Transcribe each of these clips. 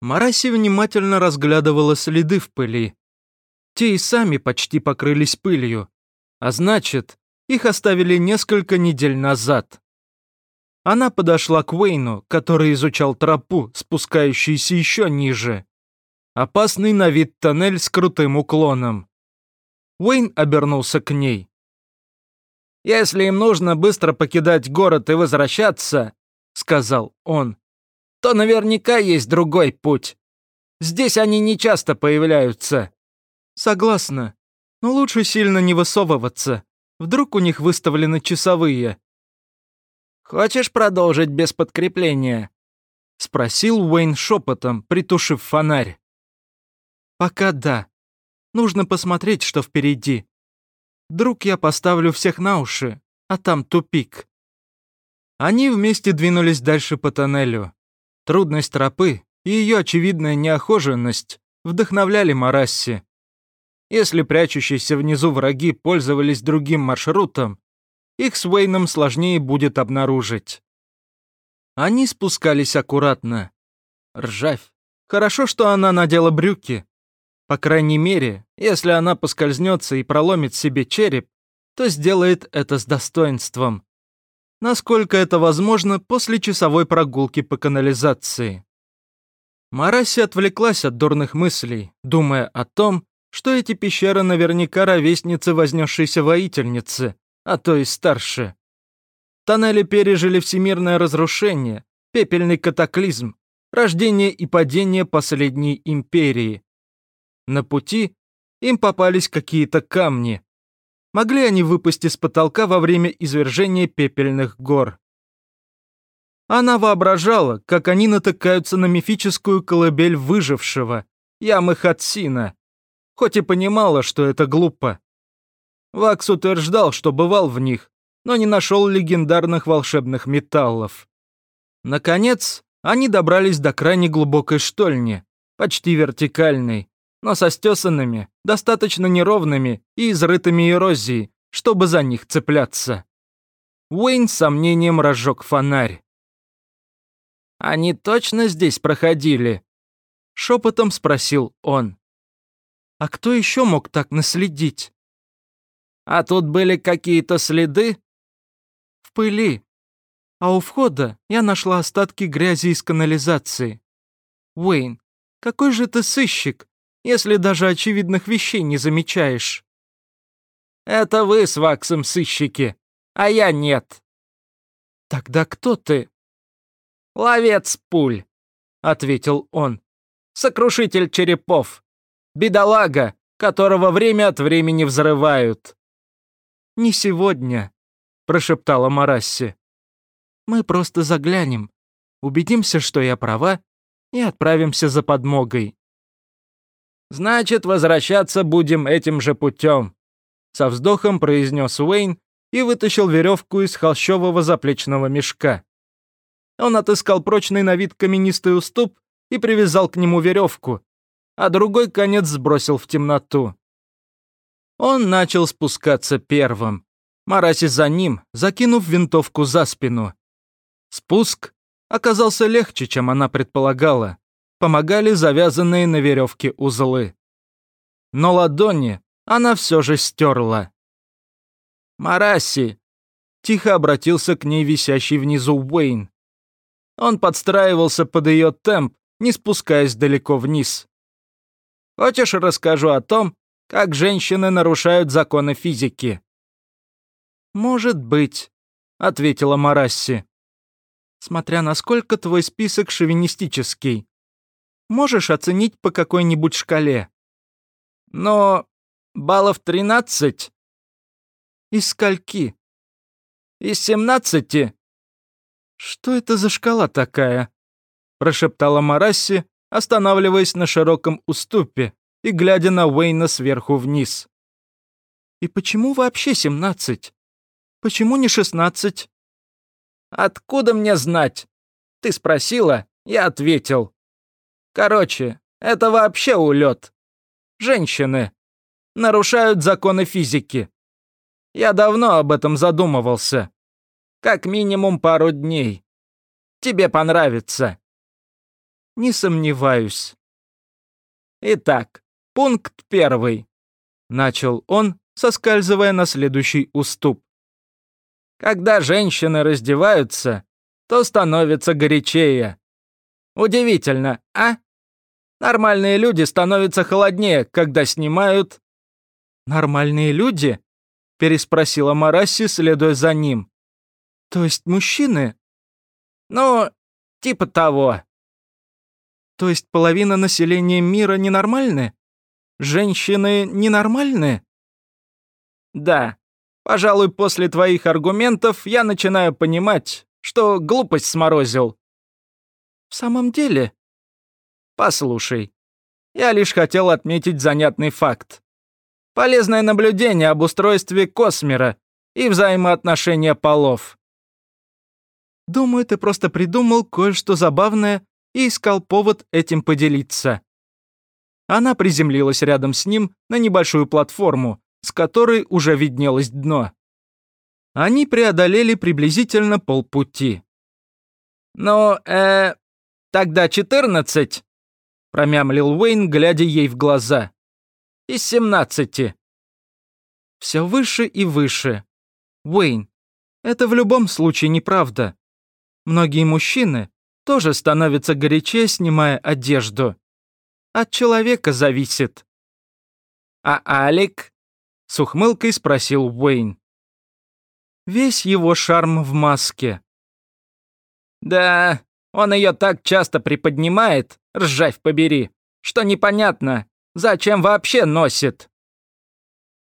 Мараси внимательно разглядывала следы в пыли. Те и сами почти покрылись пылью, а значит, их оставили несколько недель назад. Она подошла к Уэйну, который изучал тропу, спускающуюся еще ниже. Опасный на вид тоннель с крутым уклоном. Уэйн обернулся к ней. «Если им нужно быстро покидать город и возвращаться», — сказал он, — «то наверняка есть другой путь. Здесь они не часто появляются». «Согласна, но лучше сильно не высовываться. Вдруг у них выставлены часовые». «Хочешь продолжить без подкрепления?» — спросил Уэйн шепотом, притушив фонарь. «Пока да. Нужно посмотреть, что впереди. Вдруг я поставлю всех на уши, а там тупик». Они вместе двинулись дальше по тоннелю. Трудность тропы и ее очевидная неохоженность вдохновляли Марасси. Если прячущиеся внизу враги пользовались другим маршрутом, их с Уэйном сложнее будет обнаружить. Они спускались аккуратно. Ржавь. Хорошо, что она надела брюки. По крайней мере, если она поскользнется и проломит себе череп, то сделает это с достоинством. Насколько это возможно после часовой прогулки по канализации. Мараси отвлеклась от дурных мыслей, думая о том, что эти пещеры наверняка ровесницы вознесшейся воительницы, а то и старше. Тоннели пережили всемирное разрушение, пепельный катаклизм, рождение и падение последней империи. На пути им попались какие-то камни. Могли они выпасть из потолка во время извержения пепельных гор. Она воображала, как они натыкаются на мифическую колыбель выжившего, ямы Хатсина, хоть и понимала, что это глупо. Вакс утверждал, что бывал в них, но не нашел легендарных волшебных металлов. Наконец, они добрались до крайне глубокой штольни, почти вертикальной, но со стесанными, достаточно неровными и изрытыми эрозией, чтобы за них цепляться. Уэйн с сомнением разжег фонарь. «Они точно здесь проходили?» Шепотом спросил он. А кто еще мог так наследить? А тут были какие-то следы? В пыли. А у входа я нашла остатки грязи из канализации. Уэйн, какой же ты сыщик, если даже очевидных вещей не замечаешь? Это вы с Ваксом сыщики, а я нет. Тогда кто ты? Ловец пуль, ответил он. Сокрушитель черепов. Бедолага, которого время от времени взрывают». «Не сегодня», — прошептала Марасси. «Мы просто заглянем, убедимся, что я права, и отправимся за подмогой». «Значит, возвращаться будем этим же путем», — со вздохом произнес Уэйн и вытащил веревку из холщового заплечного мешка. Он отыскал прочный на вид каменистый уступ и привязал к нему веревку, а другой конец сбросил в темноту. Он начал спускаться первым. Мараси за ним, закинув винтовку за спину. Спуск оказался легче, чем она предполагала. Помогали завязанные на веревке узлы. Но ладони она все же стерла. «Мараси!» — тихо обратился к ней висящий внизу Уэйн. Он подстраивался под ее темп, не спускаясь далеко вниз. Хочешь, расскажу о том, как женщины нарушают законы физики?» «Может быть», — ответила Марасси. «Смотря насколько твой список шовинистический. Можешь оценить по какой-нибудь шкале?» «Но баллов тринадцать?» «Из скольки?» «Из семнадцати?» «Что это за шкала такая?» — прошептала Марасси, останавливаясь на широком уступе и глядя на Уэйна сверху вниз. «И почему вообще семнадцать? Почему не шестнадцать?» «Откуда мне знать? Ты спросила, я ответил. Короче, это вообще улет. Женщины нарушают законы физики. Я давно об этом задумывался. Как минимум пару дней. Тебе понравится». Не сомневаюсь. Итак, пункт первый. Начал он, соскальзывая на следующий уступ. Когда женщины раздеваются, то становится горячее. Удивительно, а? Нормальные люди становятся холоднее, когда снимают... «Нормальные люди?» — переспросила Марасси, следуя за ним. «То есть мужчины?» «Ну, типа того». «То есть половина населения мира ненормальны? Женщины ненормальны?» «Да. Пожалуй, после твоих аргументов я начинаю понимать, что глупость сморозил». «В самом деле?» «Послушай, я лишь хотел отметить занятный факт. Полезное наблюдение об устройстве Космера и взаимоотношения полов. Думаю, ты просто придумал кое-что забавное и искал повод этим поделиться. Она приземлилась рядом с ним на небольшую платформу, с которой уже виднелось дно. Они преодолели приблизительно полпути. «Ну, э, тогда четырнадцать», — промямлил Уэйн, глядя ей в глаза из семнадцати. Все выше и выше. Уэйн, это в любом случае неправда. Многие мужчины тоже становятся горячее, снимая одежду. От человека зависит. А Алик? С ухмылкой спросил Уэйн. Весь его шарм в маске. Да, он ее так часто приподнимает, ржавь побери, что непонятно, Зачем вообще носит?»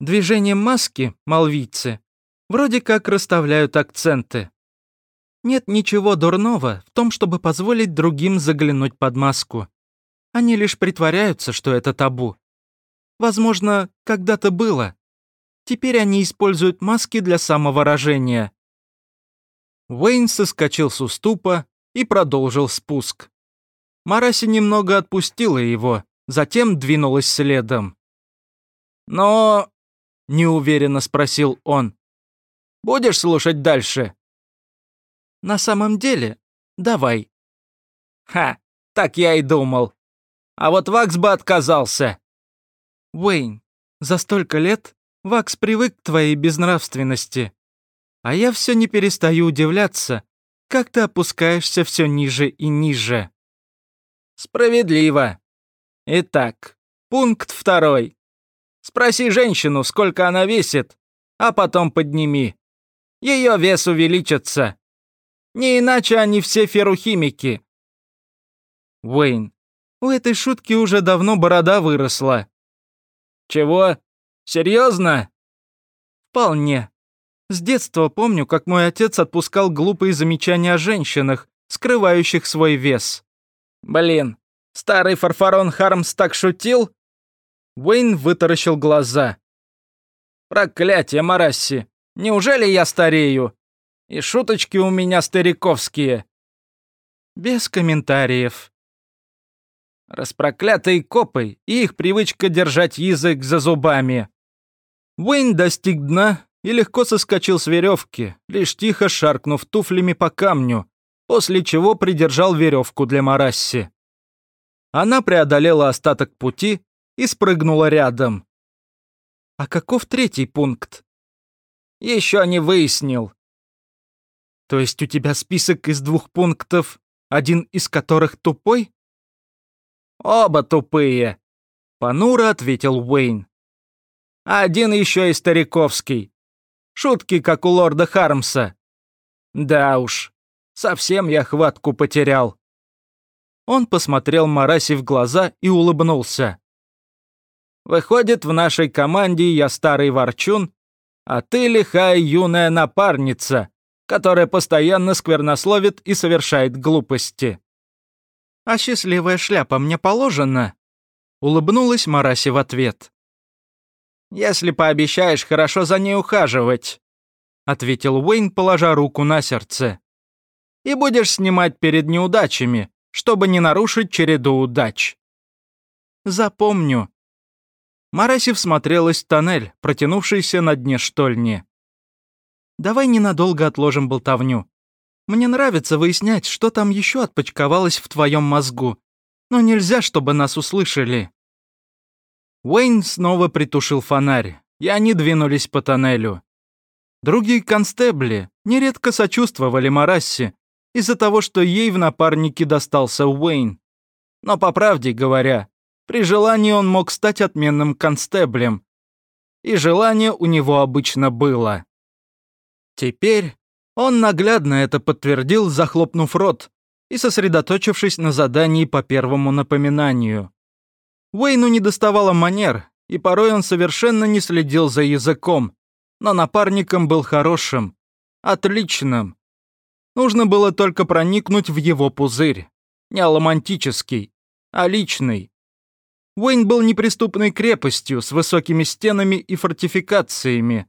Движением маски, малвийцы, вроде как расставляют акценты. Нет ничего дурного в том, чтобы позволить другим заглянуть под маску. Они лишь притворяются, что это табу. Возможно, когда-то было. Теперь они используют маски для самовыражения. Уэйн соскочил с уступа и продолжил спуск. Мараси немного отпустила его, затем двинулась следом. «Но...» — неуверенно спросил он. «Будешь слушать дальше?» «На самом деле, давай». «Ха, так я и думал. А вот Вакс бы отказался». «Уэйн, за столько лет Вакс привык к твоей безнравственности. А я все не перестаю удивляться, как ты опускаешься все ниже и ниже». «Справедливо», Итак, пункт второй. Спроси женщину, сколько она весит, а потом подними. Ее вес увеличится. Не иначе они все ферухимики. Уэйн, у этой шутки уже давно борода выросла. Чего? Серьезно? Вполне. С детства помню, как мой отец отпускал глупые замечания о женщинах, скрывающих свой вес. Блин, Старый Фарфарон Хармс так шутил?» Уэйн вытаращил глаза. «Проклятие, Марасси! Неужели я старею? И шуточки у меня стариковские!» «Без комментариев», Распроклятые копы и их привычка держать язык за зубами. Уэйн достиг дна и легко соскочил с веревки, лишь тихо шаркнув туфлями по камню, после чего придержал веревку для Марасси. Она преодолела остаток пути и спрыгнула рядом. А каков третий пункт? Еще не выяснил. То есть у тебя список из двух пунктов, один из которых тупой? Оба тупые, понуро ответил Уэйн. Один еще и стариковский. Шутки, как у лорда Хармса. Да уж, совсем я хватку потерял. Он посмотрел Мараси в глаза и улыбнулся. «Выходит, в нашей команде я старый ворчун, а ты лихая юная напарница, которая постоянно сквернословит и совершает глупости». «А счастливая шляпа мне положена?» Улыбнулась Мараси в ответ. «Если пообещаешь хорошо за ней ухаживать», ответил Уэйн, положа руку на сердце. «И будешь снимать перед неудачами, чтобы не нарушить череду удач. Запомню. Мараси всмотрелась в тоннель, протянувшийся на дне штольни. Давай ненадолго отложим болтовню. Мне нравится выяснять, что там еще отпочковалось в твоем мозгу, но нельзя, чтобы нас услышали». Уэйн снова притушил фонарь, и они двинулись по тоннелю. Другие констебли нередко сочувствовали Марассе из-за того, что ей в напарнике достался Уэйн. Но, по правде говоря, при желании он мог стать отменным констеблем. И желание у него обычно было. Теперь он наглядно это подтвердил, захлопнув рот и сосредоточившись на задании по первому напоминанию. Уэйну не доставало манер, и порой он совершенно не следил за языком, но напарником был хорошим, отличным. Нужно было только проникнуть в его пузырь. Не аломантический, а личный. Уэйн был неприступной крепостью с высокими стенами и фортификациями.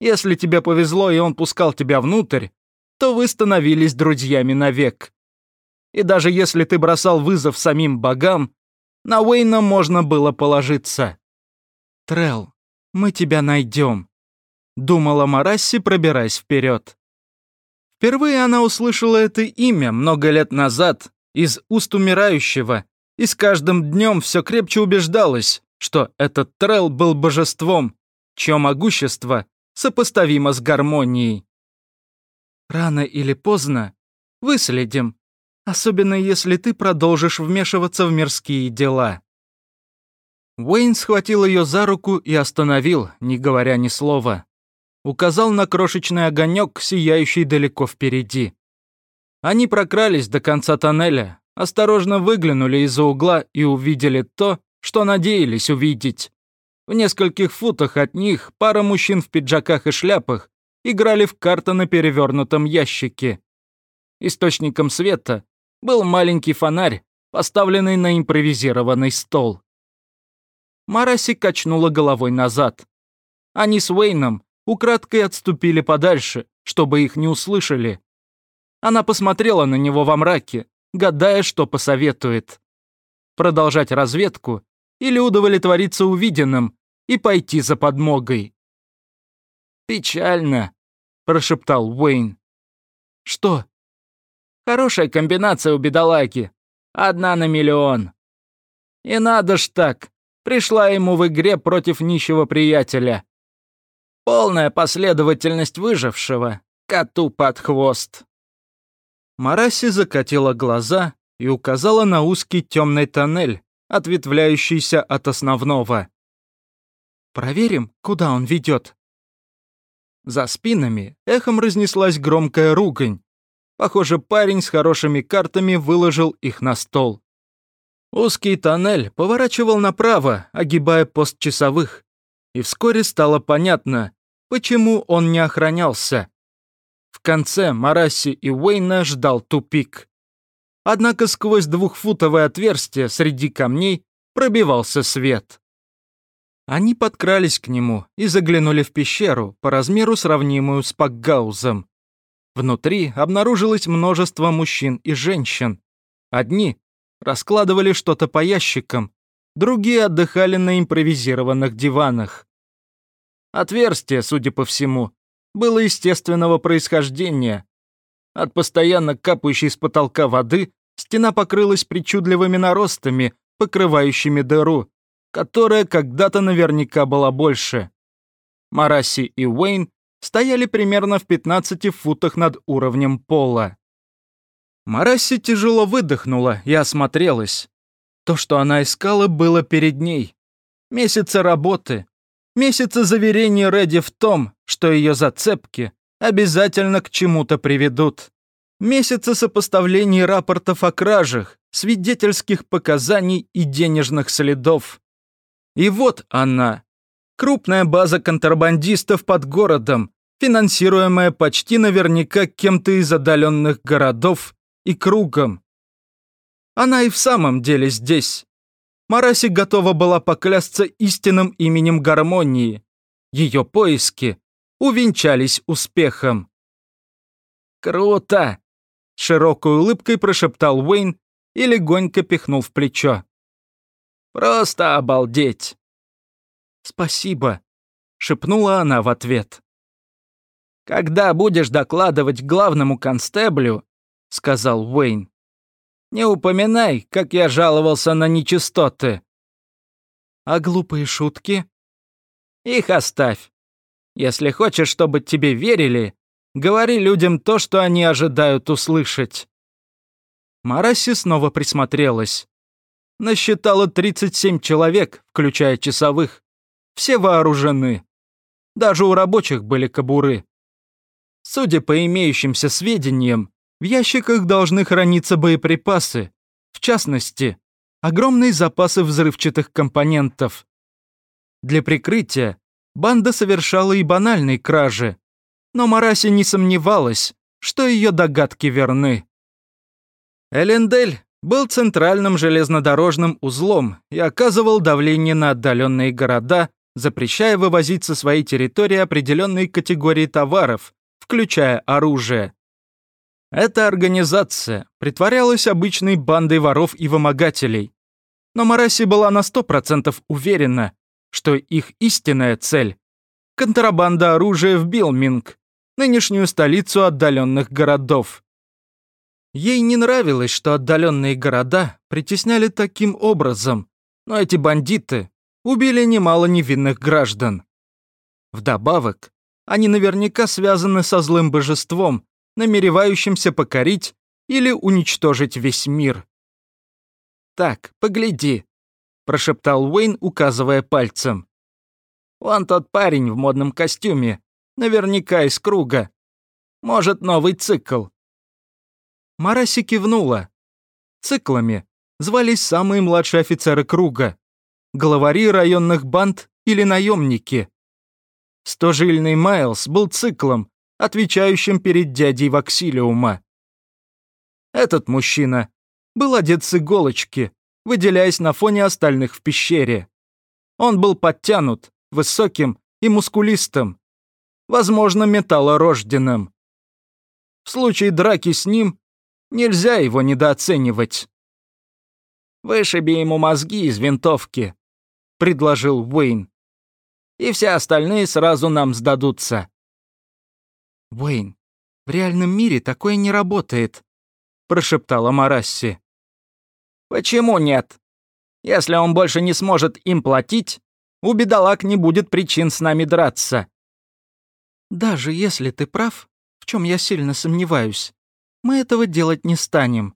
Если тебе повезло, и он пускал тебя внутрь, то вы становились друзьями навек. И даже если ты бросал вызов самим богам, на Уэйна можно было положиться. Трел, мы тебя найдем», — думала Марасси, пробираясь вперед. Впервые она услышала это имя много лет назад из уст умирающего, и с каждым днем все крепче убеждалась, что этот Трел был божеством, чье могущество сопоставимо с гармонией. Рано или поздно выследим, особенно если ты продолжишь вмешиваться в мирские дела. Уэйн схватил ее за руку и остановил, не говоря ни слова. Указал на крошечный огонек, сияющий далеко впереди. Они прокрались до конца тоннеля, осторожно выглянули из-за угла и увидели то, что надеялись увидеть. В нескольких футах от них пара мужчин в пиджаках и шляпах играли в карты на перевернутом ящике. Источником света был маленький фонарь, поставленный на импровизированный стол. Мараси качнула головой назад. Они с Уэйном украдкой отступили подальше, чтобы их не услышали. Она посмотрела на него во мраке, гадая, что посоветует. Продолжать разведку или удовлетвориться увиденным и пойти за подмогой. «Печально», — прошептал Уэйн. «Что?» «Хорошая комбинация у бедолаги. Одна на миллион. И надо ж так, пришла ему в игре против нищего приятеля. Полная последовательность выжившего, коту под хвост. Мараси закатила глаза и указала на узкий темный тоннель, ответвляющийся от основного. «Проверим, куда он ведет». За спинами эхом разнеслась громкая ругань. Похоже, парень с хорошими картами выложил их на стол. Узкий тоннель поворачивал направо, огибая пост часовых. И вскоре стало понятно, почему он не охранялся. В конце Мараси и Уэйна ждал тупик. Однако сквозь двухфутовое отверстие среди камней пробивался свет. Они подкрались к нему и заглянули в пещеру, по размеру сравнимую с Пакгаузом. Внутри обнаружилось множество мужчин и женщин. Одни раскладывали что-то по ящикам, другие отдыхали на импровизированных диванах. Отверстие, судя по всему, было естественного происхождения. От постоянно капающей с потолка воды стена покрылась причудливыми наростами, покрывающими дыру, которая когда-то наверняка была больше. Мараси и Уэйн стояли примерно в 15 футах над уровнем пола. Марасси тяжело выдохнула и осмотрелась. То, что она искала, было перед ней. Месяцы работы. Месяцы заверений Рэдди в том, что ее зацепки обязательно к чему-то приведут. Месяцы сопоставлений рапортов о кражах, свидетельских показаний и денежных следов. И вот она. Крупная база контрабандистов под городом, финансируемая почти наверняка кем-то из отдаленных городов и кругом. Она и в самом деле здесь. Мараси готова была поклясться истинным именем гармонии. Ее поиски увенчались успехом. «Круто!» — широкой улыбкой прошептал Уэйн и легонько пихнул в плечо. «Просто обалдеть!» «Спасибо!» — шепнула она в ответ. «Когда будешь докладывать главному констеблю, сказал Уэйн. Не упоминай, как я жаловался на нечистоты. А глупые шутки? Их оставь. Если хочешь, чтобы тебе верили, говори людям то, что они ожидают услышать. Мараси снова присмотрелась. Насчитала 37 человек, включая часовых. Все вооружены. Даже у рабочих были кобуры. Судя по имеющимся сведениям, в ящиках должны храниться боеприпасы, в частности, огромные запасы взрывчатых компонентов. Для прикрытия банда совершала и банальные кражи, но Мараси не сомневалась, что ее догадки верны. Элендель был центральным железнодорожным узлом и оказывал давление на отдаленные города, запрещая вывозить со своей территории определенные категории товаров, включая оружие. Эта организация притворялась обычной бандой воров и вымогателей. Но Мараси была на сто процентов уверена, что их истинная цель – контрабанда оружия в Билминг, нынешнюю столицу отдаленных городов. Ей не нравилось, что отдаленные города притесняли таким образом, но эти бандиты убили немало невинных граждан. Вдобавок, они наверняка связаны со злым божеством, намеревающимся покорить или уничтожить весь мир. «Так, погляди», — прошептал Уэйн, указывая пальцем. «Вон тот парень в модном костюме, наверняка из круга. Может, новый цикл». Мараси кивнула. Циклами звались самые младшие офицеры круга, главари районных банд или наемники. Стожильный Майлз был циклом, отвечающим перед дядей Ваксилиума. Этот мужчина был одет с иголочки, выделяясь на фоне остальных в пещере. Он был подтянут, высоким и мускулистым, возможно, металлорожденным. В случае драки с ним нельзя его недооценивать. «Вышиби ему мозги из винтовки», — предложил Уэйн. «И все остальные сразу нам сдадутся». «Уэйн, в реальном мире такое не работает», — прошептала Марасси. «Почему нет? Если он больше не сможет им платить, у бедолаг не будет причин с нами драться». «Даже если ты прав, в чем я сильно сомневаюсь, мы этого делать не станем.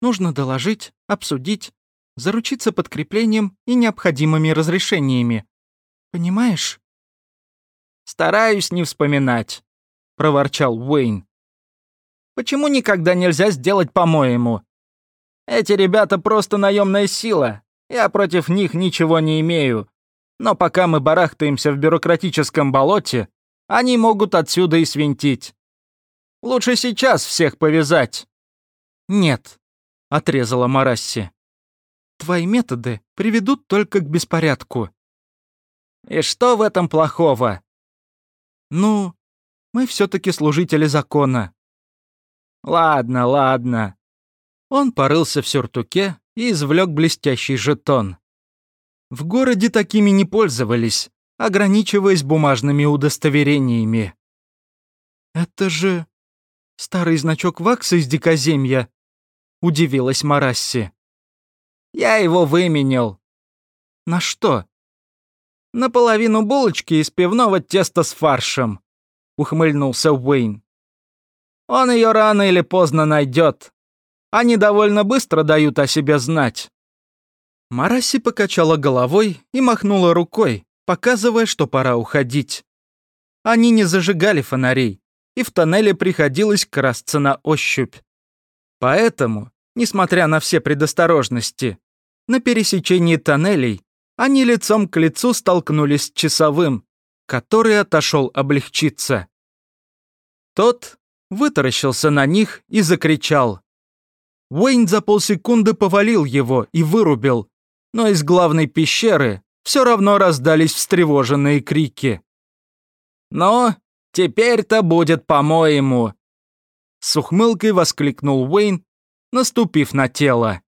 Нужно доложить, обсудить, заручиться подкреплением и необходимыми разрешениями. Понимаешь?» «Стараюсь не вспоминать», проворчал Уэйн. «Почему никогда нельзя сделать по-моему? Эти ребята просто наемная сила. Я против них ничего не имею. Но пока мы барахтаемся в бюрократическом болоте, они могут отсюда и свинтить. Лучше сейчас всех повязать». «Нет», — отрезала Марасси. «Твои методы приведут только к беспорядку». «И что в этом плохого?» «Ну, мы все-таки служители закона». «Ладно, ладно». Он порылся в сюртуке и извлек блестящий жетон. В городе такими не пользовались, ограничиваясь бумажными удостоверениями. «Это же старый значок вакса из дикоземья», — удивилась Марасси. «Я его выменял». «На что?» «Наполовину булочки из пивного теста с фаршем», ухмыльнулся Уэйн. Он ее рано или поздно найдет. Они довольно быстро дают о себе знать. Мараси покачала головой и махнула рукой, показывая, что пора уходить. Они не зажигали фонарей, и в тоннеле приходилось красться на ощупь. Поэтому, несмотря на все предосторожности, на пересечении тоннелей они лицом к лицу столкнулись с часовым, который отошел облегчиться. Тот вытаращился на них и закричал. Уэйн за полсекунды повалил его и вырубил, но из главной пещеры все равно раздались встревоженные крики. «Но теперь-то будет по-моему!» С ухмылкой воскликнул Уэйн, наступив на тело.